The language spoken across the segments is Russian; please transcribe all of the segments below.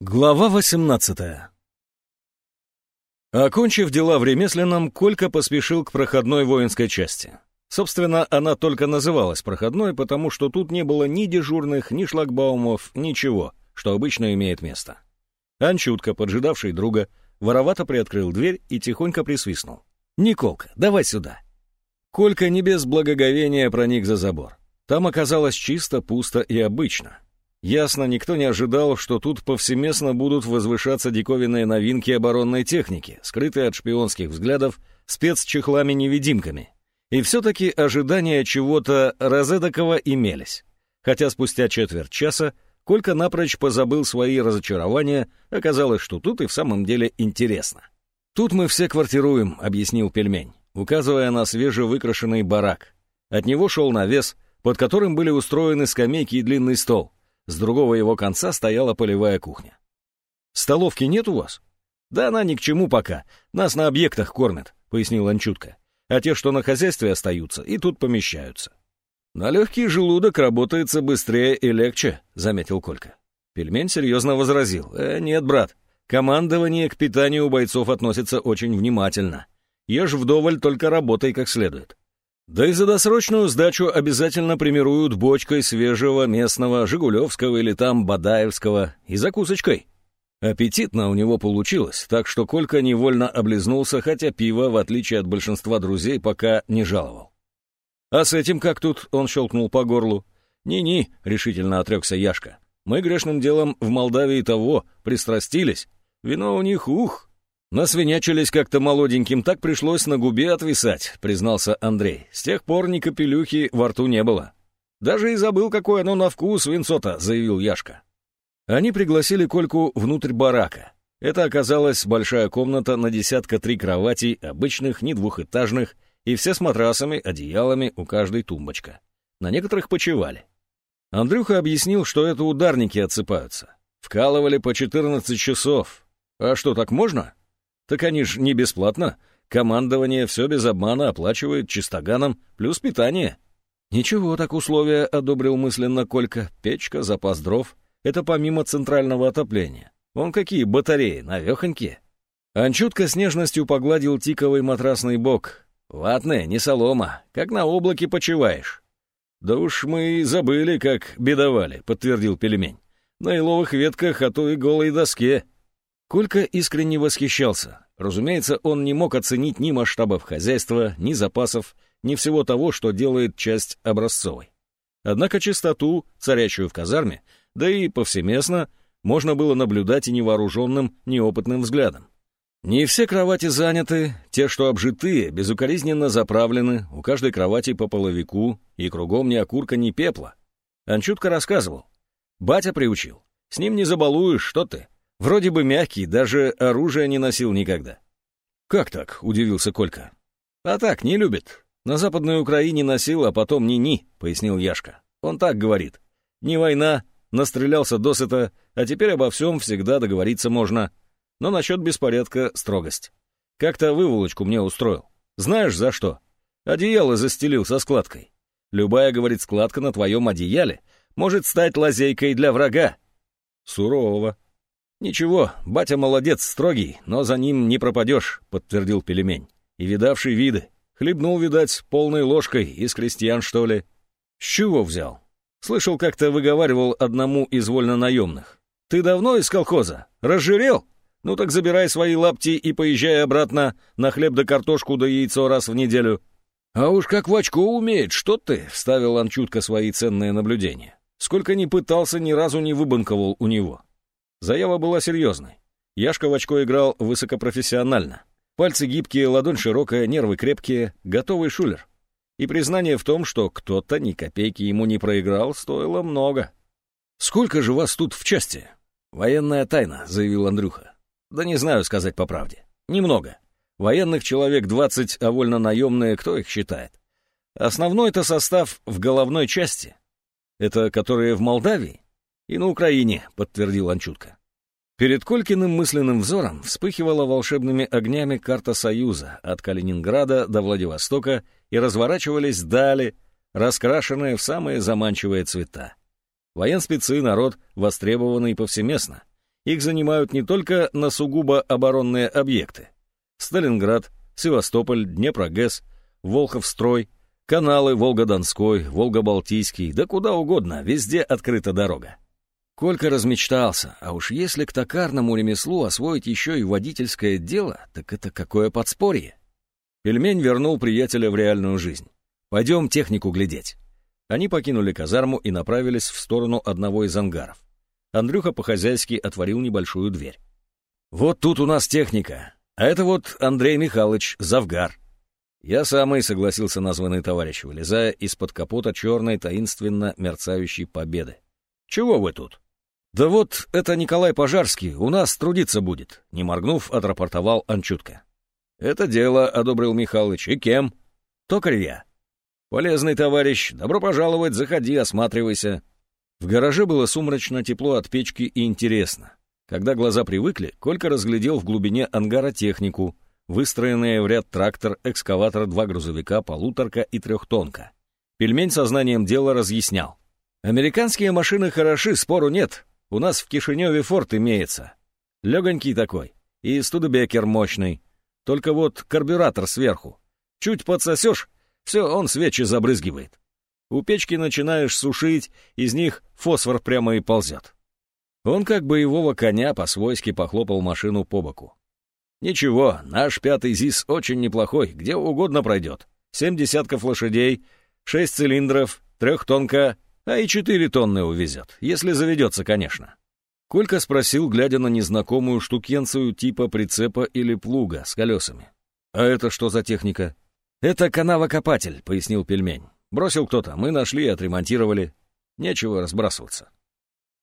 Глава 18 Окончив дела в ремесленном, Колька поспешил к проходной воинской части. Собственно, она только называлась проходной, потому что тут не было ни дежурных, ни шлагбаумов, ничего, что обычно имеет место. Анчутка, поджидавший друга, воровато приоткрыл дверь и тихонько присвистнул. «Николка, давай сюда!» Колька не без благоговения проник за забор. Там оказалось чисто, пусто и обычно. Ясно, никто не ожидал, что тут повсеместно будут возвышаться диковинные новинки оборонной техники, скрытые от шпионских взглядов спецчехлами-невидимками. И все-таки ожидания чего-то розедокого имелись. Хотя спустя четверть часа Колька напрочь позабыл свои разочарования, оказалось, что тут и в самом деле интересно. «Тут мы все квартируем», — объяснил пельмень, указывая на свежевыкрашенный барак. От него шел навес, под которым были устроены скамейки и длинный стол — с другого его конца стояла полевая кухня. «Столовки нет у вас?» «Да она ни к чему пока. Нас на объектах кормят», — пояснил Анчутка. «А те, что на хозяйстве остаются, и тут помещаются». «На легкий желудок работается быстрее и легче», — заметил Колька. Пельмень серьезно возразил. «Э, нет, брат, командование к питанию у бойцов относится очень внимательно. Ешь вдоволь, только работай как следует. Да и за досрочную сдачу обязательно премируют бочкой свежего местного Жигулевского или там Бадаевского и закусочкой. Аппетитно у него получилось, так что Колька невольно облизнулся, хотя пиво, в отличие от большинства друзей, пока не жаловал. «А с этим как тут?» — он щелкнул по горлу. «Ни-ни», — решительно отрекся Яшка. «Мы грешным делом в Молдавии того пристрастились. Вино у них, ух, «Насвинячились как-то молоденьким, так пришлось на губе отвисать», — признался Андрей. «С тех пор ни капелюхи во рту не было». «Даже и забыл, какое оно на вкус винцота», — заявил Яшка. Они пригласили Кольку внутрь барака. Это оказалась большая комната на десятка три кроватей, обычных, не двухэтажных, и все с матрасами, одеялами, у каждой тумбочка. На некоторых почевали. Андрюха объяснил, что это ударники отсыпаются. Вкалывали по 14 часов. А что, так можно? Так они ж не бесплатно. Командование все без обмана оплачивает чистоганом, плюс питание. Ничего, так условия одобрил мысленно Колька. Печка, запас дров. Это помимо центрального отопления. Вон какие батареи, навехонькие. Анчутка с нежностью погладил тиковый матрасный бок. «Ватная, не солома, как на облаке почиваешь». «Да уж мы и забыли, как бедовали», — подтвердил пельмень. «На иловых ветках, а то и голой доске». Колька искренне восхищался. Разумеется, он не мог оценить ни масштабов хозяйства, ни запасов, ни всего того, что делает часть образцовой. Однако чистоту, царящую в казарме, да и повсеместно, можно было наблюдать и невооруженным, неопытным взглядом. Не все кровати заняты, те, что обжитые, безукоризненно заправлены, у каждой кровати по половику, и кругом ни окурка, ни пепла. Анчутка рассказывал. Батя приучил. С ним не забалуешь, что ты. Вроде бы мягкий, даже оружие не носил никогда. «Как так?» — удивился Колька. «А так, не любит. На Западной Украине носил, а потом ни-ни», — пояснил Яшка. «Он так говорит. Не война, настрелялся досыта, а теперь обо всем всегда договориться можно. Но насчет беспорядка — строгость. Как-то выволочку мне устроил. Знаешь, за что? Одеяло застелил со складкой. Любая, говорит, складка на твоем одеяле может стать лазейкой для врага. Сурово. «Ничего, батя молодец, строгий, но за ним не пропадешь», — подтвердил пельмень. «И видавший виды. Хлебнул, видать, полной ложкой, из крестьян, что ли». «С чего взял?» «Слышал, как-то выговаривал одному из вольнонаемных. Ты давно из колхоза? Разжирел? Ну так забирай свои лапти и поезжай обратно на хлеб да картошку да яйцо раз в неделю». «А уж как в очко умеет, что ты?» — вставил он чутко свои ценные наблюдения. «Сколько ни пытался, ни разу не выбанковал у него». Заява была серьезной. Яшка в очко играл высокопрофессионально. Пальцы гибкие, ладонь широкая, нервы крепкие, готовый шулер. И признание в том, что кто-то ни копейки ему не проиграл, стоило много. «Сколько же вас тут в части?» «Военная тайна», — заявил Андрюха. «Да не знаю сказать по правде. Немного. Военных человек двадцать, а вольно-наемные, кто их считает? Основной-то состав в головной части. Это которые в Молдавии? «И на Украине», — подтвердил Анчутка. Перед Колькиным мысленным взором вспыхивала волшебными огнями карта Союза от Калининграда до Владивостока и разворачивались дали, раскрашенные в самые заманчивые цвета. Военспецы — народ, востребованный повсеместно. Их занимают не только на сугубо оборонные объекты. Сталинград, Севастополь, Днепрогэс, Волховстрой, каналы Волга-Донской, Волга-Балтийский, да куда угодно, везде открыта дорога. Колька размечтался, а уж если к токарному ремеслу освоить еще и водительское дело, так это какое подспорье. Пельмень вернул приятеля в реальную жизнь. «Пойдем технику глядеть». Они покинули казарму и направились в сторону одного из ангаров. Андрюха по-хозяйски отворил небольшую дверь. «Вот тут у нас техника, а это вот Андрей Михайлович, Завгар». «Я самый», — согласился названный товарищ, вылезая из-под капота черной таинственно мерцающей победы. «Чего вы тут?» «Да вот, это Николай Пожарский, у нас трудиться будет», — не моргнув, отрапортовал Анчутка. «Это дело», — одобрил Михалыч. «И кем?» «Токарь я». «Полезный товарищ, добро пожаловать, заходи, осматривайся». В гараже было сумрачно, тепло от печки и интересно. Когда глаза привыкли, Колька разглядел в глубине ангара технику, выстроенные в ряд трактор, экскаватор, два грузовика, полуторка и трехтонка. Пельмень сознанием дела разъяснял. «Американские машины хороши, спору нет. У нас в Кишиневе форт имеется. Легонький такой. И студебекер мощный. Только вот карбюратор сверху. Чуть подсосешь, все, он свечи забрызгивает. У печки начинаешь сушить, из них фосфор прямо и ползет. Он как боевого коня по-свойски похлопал машину по боку. «Ничего, наш пятый ЗИС очень неплохой, где угодно пройдет. Семь десятков лошадей, шесть цилиндров, трехтонка, а и четыре тонны увезет, если заведется, конечно». Колька спросил, глядя на незнакомую штукенцию типа прицепа или плуга с колесами. «А это что за техника?» «Это канавокопатель», — пояснил пельмень. «Бросил кто-то, мы нашли и отремонтировали. Нечего разбрасываться».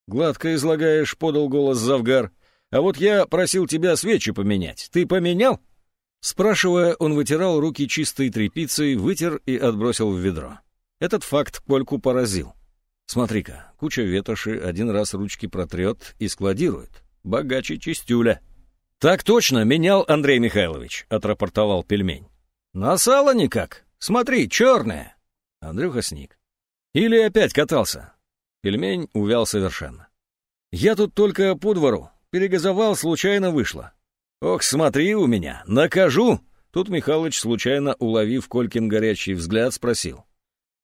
«Гладко излагаешь», — подал голос Завгар. «А вот я просил тебя свечи поменять. Ты поменял?» Спрашивая, он вытирал руки чистой тряпицей, вытер и отбросил в ведро. Этот факт Кольку поразил. Смотри-ка, куча ветоши один раз ручки протрет и складирует. Богаче чистюля. «Так точно, менял Андрей Михайлович», — отрапортовал пельмень. «На сало никак. Смотри, черное». Андрюха сник. «Или опять катался?» Пельмень увял совершенно. «Я тут только по двору. Перегазовал, случайно вышло». «Ох, смотри у меня, накажу!» Тут Михалыч, случайно уловив Колькин горячий взгляд, спросил.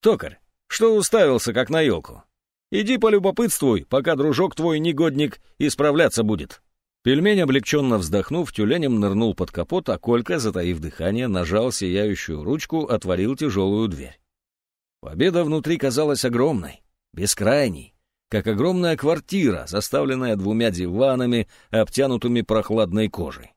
«Токарь, что уставился, как на елку? Иди полюбопытствуй, пока дружок твой негодник исправляться будет». Пельмень, облегченно вздохнув, тюленем нырнул под капот, а Колька, затаив дыхание, нажал сияющую ручку, отворил тяжелую дверь. Победа внутри казалась огромной, бескрайней, как огромная квартира, заставленная двумя диванами, обтянутыми прохладной кожей.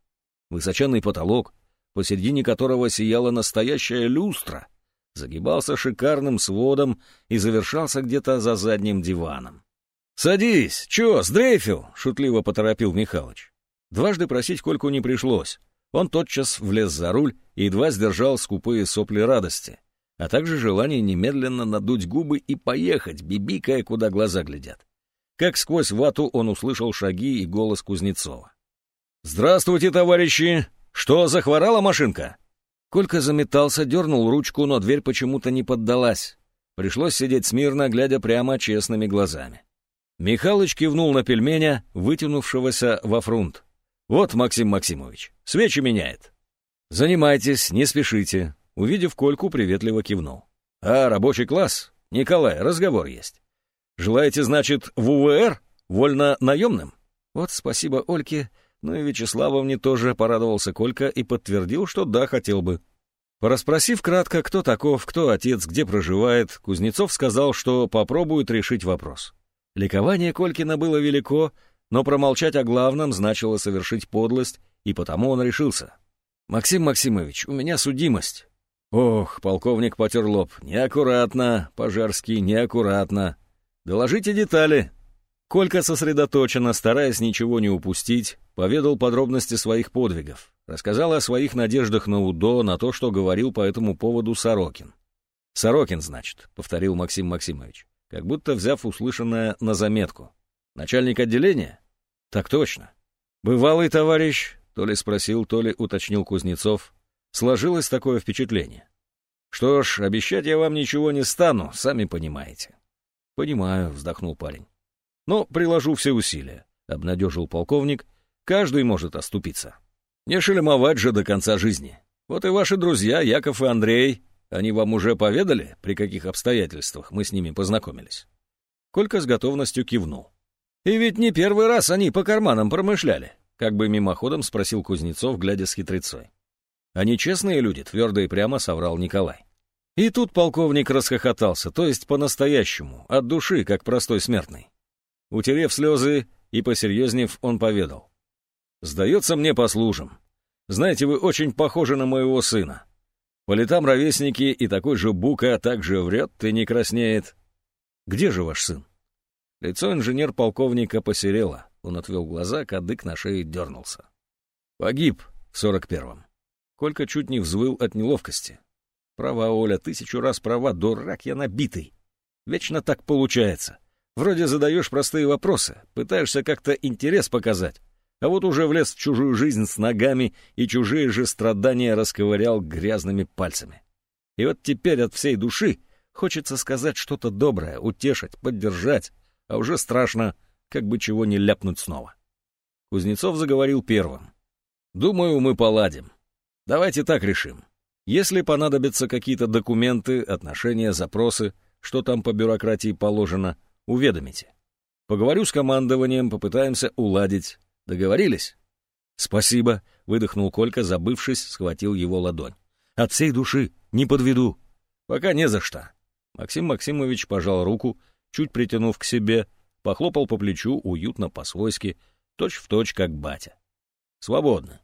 Высоченный потолок, посередине которого сияла настоящая люстра, загибался шикарным сводом и завершался где-то за задним диваном. «Садись! Чё, сдрейфил?» — шутливо поторопил Михалыч. Дважды просить Кольку не пришлось. Он тотчас влез за руль и едва сдержал скупые сопли радости, а также желание немедленно надуть губы и поехать, бибикая, куда глаза глядят. Как сквозь вату он услышал шаги и голос Кузнецова. «Здравствуйте, товарищи! Что, захворала машинка?» Колька заметался, дернул ручку, но дверь почему-то не поддалась. Пришлось сидеть смирно, глядя прямо честными глазами. Михалыч кивнул на пельменя, вытянувшегося во фрунт. «Вот, Максим Максимович, свечи меняет». «Занимайтесь, не спешите», — увидев Кольку, приветливо кивнул. «А, рабочий класс? Николай, разговор есть. Желаете, значит, в УВР? Вольно наемным?» «Вот спасибо Ольке, ну и Вячеславовне тоже порадовался Колька и подтвердил, что да, хотел бы. Пораспросив кратко, кто таков, кто отец, где проживает, Кузнецов сказал, что попробует решить вопрос. Ликование Колькина было велико, но промолчать о главном значило совершить подлость, и потому он решился. «Максим Максимович, у меня судимость». «Ох», — полковник потер лоб, — «неаккуратно, Пожарский, неаккуратно. Доложите детали». Колька сосредоточенно, стараясь ничего не упустить, поведал подробности своих подвигов, рассказал о своих надеждах на УДО, на то, что говорил по этому поводу Сорокин. «Сорокин, значит», — повторил Максим Максимович, как будто взяв услышанное на заметку. «Начальник отделения?» «Так точно». «Бывалый товарищ?» — то ли спросил, то ли уточнил Кузнецов. Сложилось такое впечатление. «Что ж, обещать я вам ничего не стану, сами понимаете». «Понимаю», — вздохнул парень. «Но приложу все усилия. обнадежил полковник, — «каждый может оступиться. Не шелемовать же до конца жизни. Вот и ваши друзья, Яков и Андрей, они вам уже поведали, при каких обстоятельствах мы с ними познакомились?» Колька с готовностью кивнул. «И ведь не первый раз они по карманам промышляли», как бы мимоходом спросил Кузнецов, глядя с хитрецой. «Они честные люди», — твердо и прямо соврал Николай. И тут полковник расхохотался, то есть по-настоящему, от души, как простой смертный. Утерев слезы и посерьезнев, он поведал. «Сдается мне по служам. Знаете, вы очень похожи на моего сына. По летам ровесники, и такой же бука также врет и не краснеет. Где же ваш сын?» Лицо инженер-полковника посерело. Он отвел глаза, кадык на шее дернулся. «Погиб в сорок первом». Колька чуть не взвыл от неловкости. Права, Оля, тысячу раз права, дурак я набитый. Вечно так получается. Вроде задаешь простые вопросы, пытаешься как-то интерес показать, а вот уже влез в чужую жизнь с ногами и чужие же страдания расковырял грязными пальцами. И вот теперь от всей души хочется сказать что-то доброе, утешить, поддержать, а уже страшно, как бы чего не ляпнуть снова. Кузнецов заговорил первым. «Думаю, мы поладим. Давайте так решим. Если понадобятся какие-то документы, отношения, запросы, что там по бюрократии положено, уведомите. Поговорю с командованием, попытаемся уладить. Договорились? Спасибо, выдохнул Колька, забывшись, схватил его ладонь. От всей души, не подведу. Пока не за что. Максим Максимович пожал руку, чуть притянув к себе, похлопал по плечу уютно по-свойски, точь-в-точь, как батя. Свободно.